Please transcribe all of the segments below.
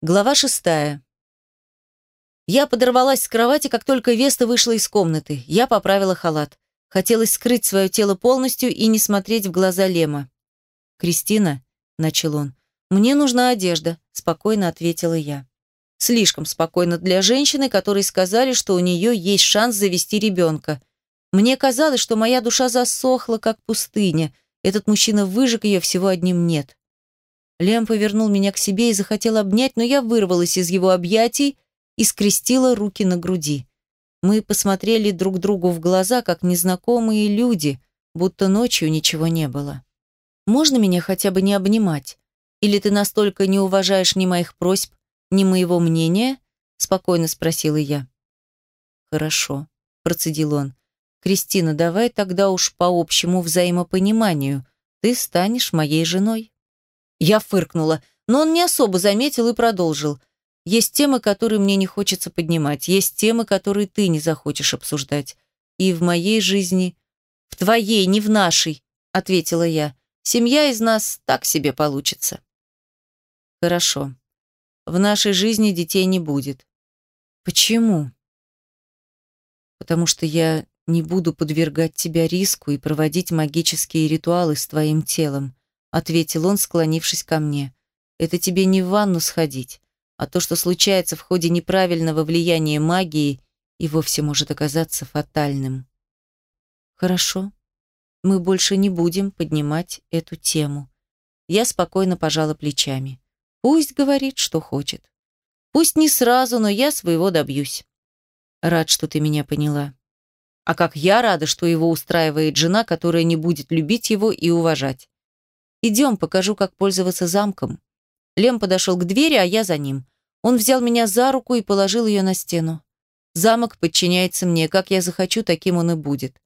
Глава шестая. Я подорвалась с кровати, как только Веста вышла из комнаты. Я поправила халат. Хотелось скрыть свое тело полностью и не смотреть в глаза Лема. «Кристина», — начал он, — «мне нужна одежда», — спокойно ответила я. Слишком спокойно для женщины, которой сказали, что у нее есть шанс завести ребенка. Мне казалось, что моя душа засохла, как пустыня. Этот мужчина выжег ее всего одним «нет». Лем повернул меня к себе и захотел обнять, но я вырвалась из его объятий и скрестила руки на груди. Мы посмотрели друг другу в глаза, как незнакомые люди, будто ночью ничего не было. «Можно меня хотя бы не обнимать? Или ты настолько не уважаешь ни моих просьб, ни моего мнения?» – спокойно спросила я. «Хорошо», – процедил он. «Кристина, давай тогда уж по общему взаимопониманию. Ты станешь моей женой». Я фыркнула, но он не особо заметил и продолжил. Есть темы, которые мне не хочется поднимать, есть темы, которые ты не захочешь обсуждать. И в моей жизни... В твоей, не в нашей, ответила я. Семья из нас так себе получится. Хорошо. В нашей жизни детей не будет. Почему? Потому что я не буду подвергать тебя риску и проводить магические ритуалы с твоим телом ответил он, склонившись ко мне. Это тебе не в ванну сходить, а то, что случается в ходе неправильного влияния магии, и вовсе может оказаться фатальным. Хорошо. Мы больше не будем поднимать эту тему. Я спокойно пожала плечами. Пусть говорит, что хочет. Пусть не сразу, но я своего добьюсь. Рад, что ты меня поняла. А как я рада, что его устраивает жена, которая не будет любить его и уважать. «Идем, покажу, как пользоваться замком». Лем подошел к двери, а я за ним. Он взял меня за руку и положил ее на стену. Замок подчиняется мне, как я захочу, таким он и будет.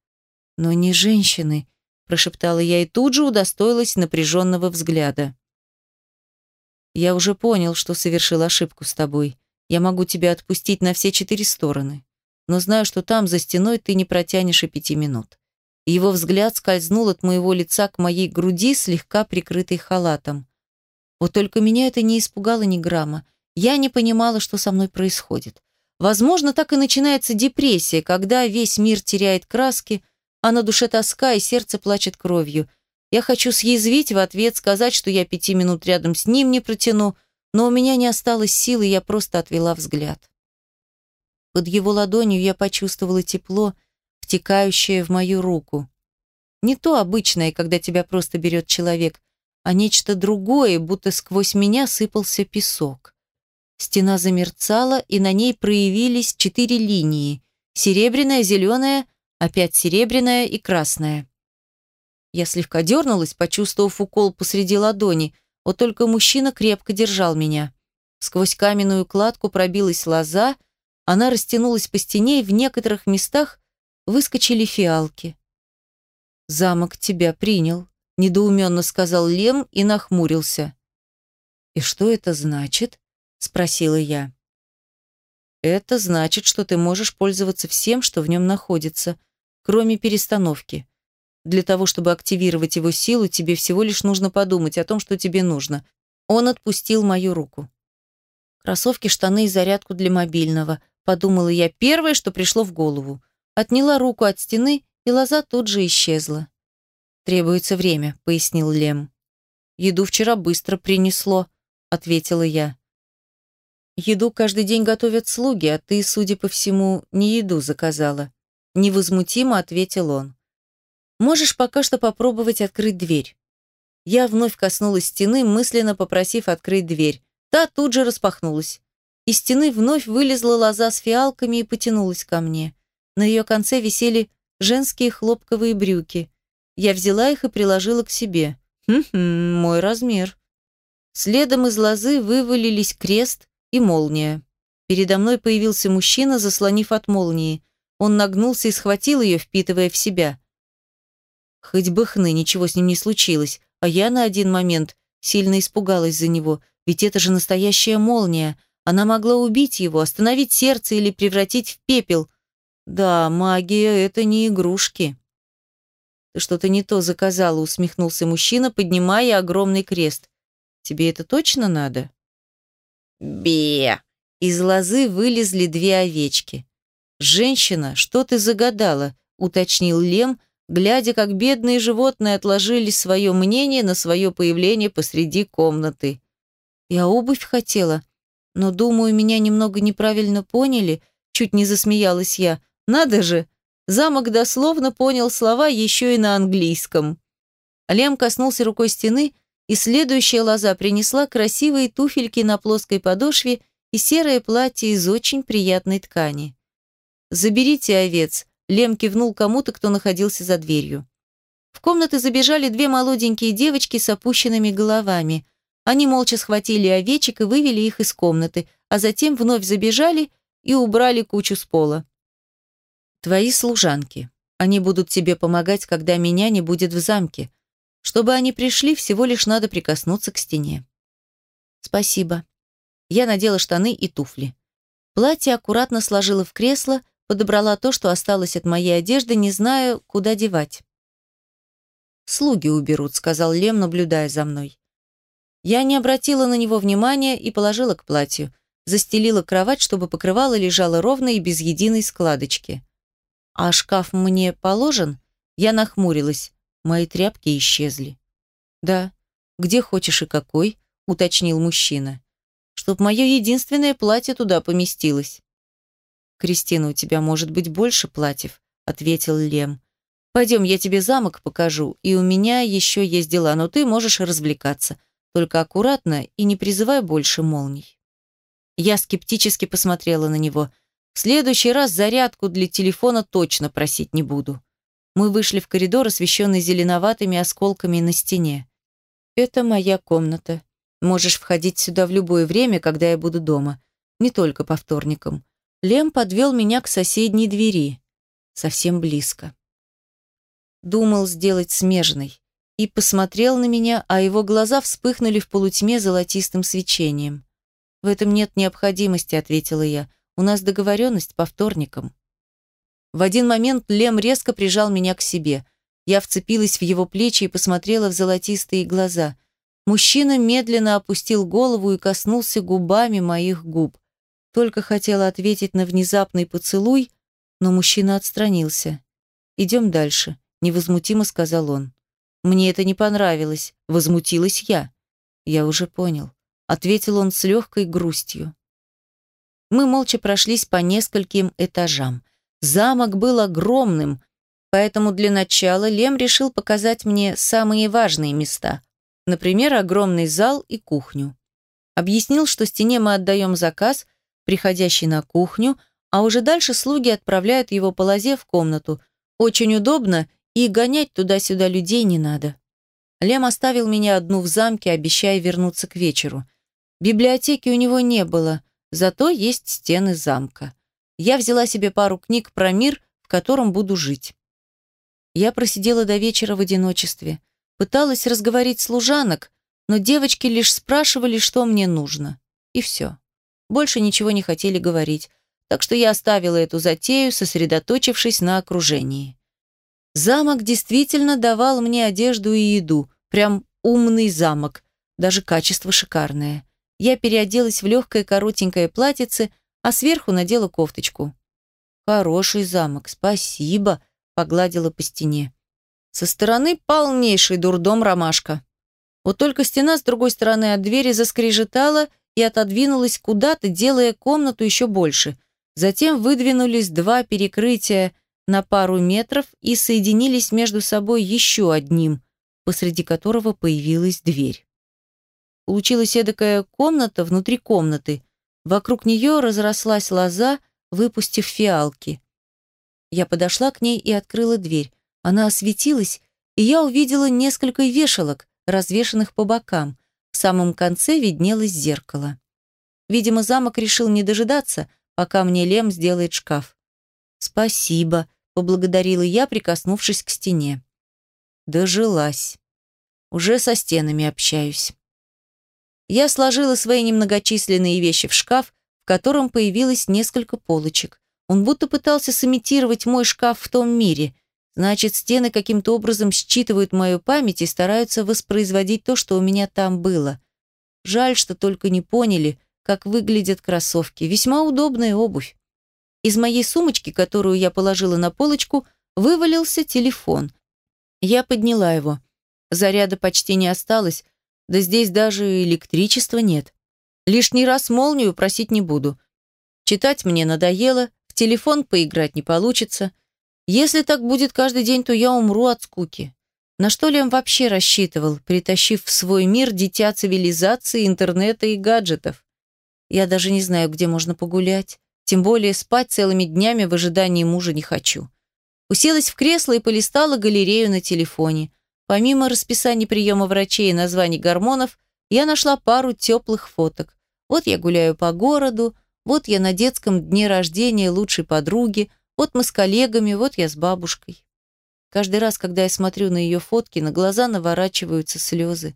Но не женщины, прошептала я и тут же удостоилась напряженного взгляда. Я уже понял, что совершил ошибку с тобой. Я могу тебя отпустить на все четыре стороны. Но знаю, что там, за стеной, ты не протянешь и пяти минут. Его взгляд скользнул от моего лица к моей груди, слегка прикрытой халатом. Вот только меня это не испугало ни грамма. Я не понимала, что со мной происходит. Возможно, так и начинается депрессия, когда весь мир теряет краски, а на душе тоска и сердце плачет кровью. Я хочу съязвить в ответ, сказать, что я пяти минут рядом с ним не протяну, но у меня не осталось силы, я просто отвела взгляд. Под его ладонью я почувствовала тепло, втекающее в мою руку. Не то обычное, когда тебя просто берет человек, а нечто другое, будто сквозь меня сыпался песок. Стена замерцала, и на ней проявились четыре линии. Серебряная, зеленая, опять серебряная и красная. Я слегка дернулась, почувствовав укол посреди ладони, вот только мужчина крепко держал меня. Сквозь каменную кладку пробилась лоза, она растянулась по стене, и в некоторых местах выскочили фиалки. «Замок тебя принял», — недоуменно сказал Лем и нахмурился. «И что это значит?» — спросила я. «Это значит, что ты можешь пользоваться всем, что в нем находится, кроме перестановки. Для того, чтобы активировать его силу, тебе всего лишь нужно подумать о том, что тебе нужно». Он отпустил мою руку. «Кроссовки, штаны и зарядку для мобильного», — подумала я первое, что пришло в голову. Отняла руку от стены, и лоза тут же исчезла. «Требуется время», — пояснил Лем. «Еду вчера быстро принесло», — ответила я. «Еду каждый день готовят слуги, а ты, судя по всему, не еду заказала», — невозмутимо ответил он. «Можешь пока что попробовать открыть дверь». Я вновь коснулась стены, мысленно попросив открыть дверь. Та тут же распахнулась. Из стены вновь вылезла лоза с фиалками и потянулась ко мне. На ее конце висели женские хлопковые брюки. Я взяла их и приложила к себе. Хм-хм, мой размер. Следом из лозы вывалились крест и молния. Передо мной появился мужчина, заслонив от молнии. Он нагнулся и схватил ее, впитывая в себя. Хоть бы хны, ничего с ним не случилось, а я на один момент сильно испугалась за него, ведь это же настоящая молния. Она могла убить его, остановить сердце или превратить в пепел. Да, магия — это не игрушки. Ты что-то не то заказала, усмехнулся мужчина, поднимая огромный крест. Тебе это точно надо? Бе! Из лозы вылезли две овечки. «Женщина, что ты загадала?» – уточнил Лем, глядя, как бедные животные отложили свое мнение на свое появление посреди комнаты. «Я обувь хотела, но, думаю, меня немного неправильно поняли», – чуть не засмеялась я. «Надо же! Замок дословно понял слова еще и на английском». Лем коснулся рукой стены, и следующая лоза принесла красивые туфельки на плоской подошве и серое платье из очень приятной ткани. «Заберите овец», — Лем кивнул кому-то, кто находился за дверью. В комнаты забежали две молоденькие девочки с опущенными головами. Они молча схватили овечек и вывели их из комнаты, а затем вновь забежали и убрали кучу с пола. «Твои служанки. Они будут тебе помогать, когда меня не будет в замке. Чтобы они пришли, всего лишь надо прикоснуться к стене». «Спасибо». Я надела штаны и туфли. Платье аккуратно сложила в кресло, подобрала то, что осталось от моей одежды, не знаю, куда девать. «Слуги уберут», — сказал Лем, наблюдая за мной. Я не обратила на него внимания и положила к платью. Застелила кровать, чтобы покрывало лежало ровно и без единой складочки. «А шкаф мне положен?» Я нахмурилась. Мои тряпки исчезли. «Да. Где хочешь и какой?» — уточнил мужчина. «Чтоб мое единственное платье туда поместилось». «Кристина, у тебя может быть больше платьев», — ответил Лем. «Пойдем, я тебе замок покажу, и у меня еще есть дела, но ты можешь развлекаться. Только аккуратно и не призывай больше молний». Я скептически посмотрела на него. В следующий раз зарядку для телефона точно просить не буду. Мы вышли в коридор, освещенный зеленоватыми осколками на стене. «Это моя комната. Можешь входить сюда в любое время, когда я буду дома. Не только по вторникам. Лем подвел меня к соседней двери. Совсем близко. Думал сделать смежной. И посмотрел на меня, а его глаза вспыхнули в полутьме золотистым свечением. «В этом нет необходимости», — ответила я. «У нас договоренность по вторникам». В один момент Лем резко прижал меня к себе. Я вцепилась в его плечи и посмотрела в золотистые глаза. Мужчина медленно опустил голову и коснулся губами моих губ. Только хотела ответить на внезапный поцелуй, но мужчина отстранился. «Идем дальше», — невозмутимо сказал он. «Мне это не понравилось», — возмутилась я. «Я уже понял», — ответил он с легкой грустью. Мы молча прошлись по нескольким этажам. Замок был огромным, поэтому для начала Лем решил показать мне самые важные места, например, огромный зал и кухню. Объяснил, что стене мы отдаем заказ, приходящий на кухню, а уже дальше слуги отправляют его по лозе в комнату. Очень удобно, и гонять туда-сюда людей не надо. Лем оставил меня одну в замке, обещая вернуться к вечеру. Библиотеки у него не было, зато есть стены замка. Я взяла себе пару книг про мир, в котором буду жить. Я просидела до вечера в одиночестве. Пыталась разговорить служанок, но девочки лишь спрашивали, что мне нужно. И все. Больше ничего не хотели говорить, так что я оставила эту затею, сосредоточившись на окружении. Замок действительно давал мне одежду и еду, прям умный замок, даже качество шикарное. Я переоделась в легкое коротенькое платьице, а сверху надела кофточку. «Хороший замок, спасибо», — погладила по стене. Со стороны полнейший дурдом ромашка. Вот только стена с другой стороны от двери заскрежетала и отодвинулась куда-то, делая комнату еще больше. Затем выдвинулись два перекрытия на пару метров и соединились между собой еще одним, посреди которого появилась дверь. Получилась эдакая комната внутри комнаты. Вокруг нее разрослась лоза, выпустив фиалки. Я подошла к ней и открыла дверь. Она осветилась, и я увидела несколько вешалок, развешанных по бокам. В самом конце виднелось зеркало. Видимо, замок решил не дожидаться, пока мне Лем сделает шкаф. «Спасибо», — поблагодарила я, прикоснувшись к стене. Дожилась. Уже со стенами общаюсь. Я сложила свои немногочисленные вещи в шкаф, в котором появилось несколько полочек. Он будто пытался сымитировать мой шкаф в том мире, Значит, стены каким-то образом считывают мою память и стараются воспроизводить то, что у меня там было. Жаль, что только не поняли, как выглядят кроссовки. Весьма удобная обувь. Из моей сумочки, которую я положила на полочку, вывалился телефон. Я подняла его. Заряда почти не осталось, да здесь даже электричества нет. Лишний раз молнию просить не буду. Читать мне надоело, в телефон поиграть не получится. Если так будет каждый день, то я умру от скуки. На что Лем вообще рассчитывал, притащив в свой мир дитя цивилизации, интернета и гаджетов? Я даже не знаю, где можно погулять. Тем более спать целыми днями в ожидании мужа не хочу. Уселась в кресло и полистала галерею на телефоне. Помимо расписания приема врачей и названий гормонов, я нашла пару теплых фоток. Вот я гуляю по городу, вот я на детском дне рождения лучшей подруги, вот мы с коллегами, вот я с бабушкой. Каждый раз, когда я смотрю на ее фотки, на глаза наворачиваются слезы.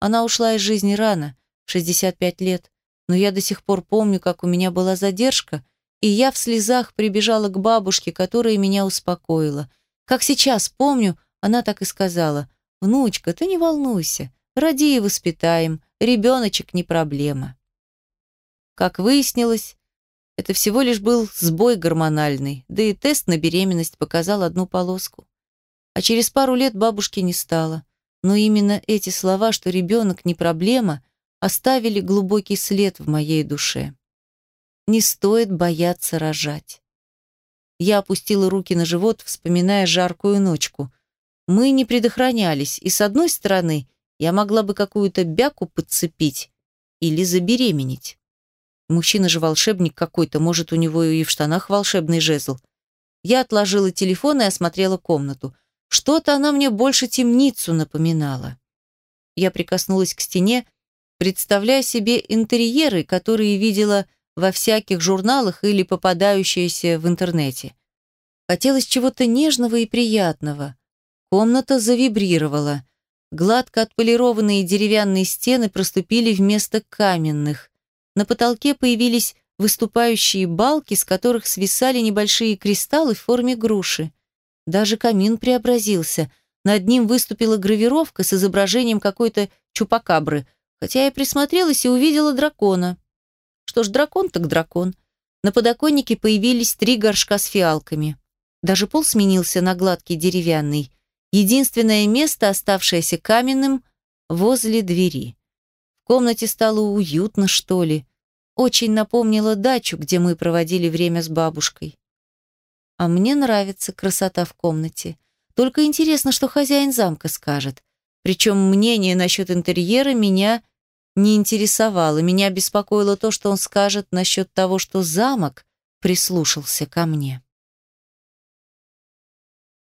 Она ушла из жизни рано, в 65 лет, но я до сих пор помню, как у меня была задержка, и я в слезах прибежала к бабушке, которая меня успокоила. Как сейчас помню, она так и сказала, «Внучка, ты не волнуйся, роди и воспитаем, ребеночек не проблема». Как выяснилось, это всего лишь был сбой гормональный, да и тест на беременность показал одну полоску. А через пару лет бабушки не стало. Но именно эти слова, что ребенок не проблема, оставили глубокий след в моей душе. Не стоит бояться рожать. Я опустила руки на живот, вспоминая жаркую ночку. Мы не предохранялись, и с одной стороны, я могла бы какую-то бяку подцепить или забеременеть. Мужчина же волшебник какой-то, может, у него и в штанах волшебный жезл. Я отложила телефон и осмотрела комнату. Что-то она мне больше темницу напоминала. Я прикоснулась к стене, представляя себе интерьеры, которые видела во всяких журналах или попадающиеся в интернете. Хотелось чего-то нежного и приятного. Комната завибрировала. Гладко отполированные деревянные стены проступили вместо каменных. На потолке появились выступающие балки, с которых свисали небольшие кристаллы в форме груши. Даже камин преобразился. Над ним выступила гравировка с изображением какой-то чупакабры, хотя я присмотрелась и увидела дракона. Что ж, дракон так дракон. На подоконнике появились три горшка с фиалками. Даже пол сменился на гладкий деревянный. Единственное место, оставшееся каменным, возле двери. В комнате стало уютно, что ли. Очень напомнила дачу, где мы проводили время с бабушкой. А мне нравится красота в комнате. Только интересно, что хозяин замка скажет. Причем мнение насчет интерьера меня не интересовало. Меня беспокоило то, что он скажет насчет того, что замок прислушался ко мне.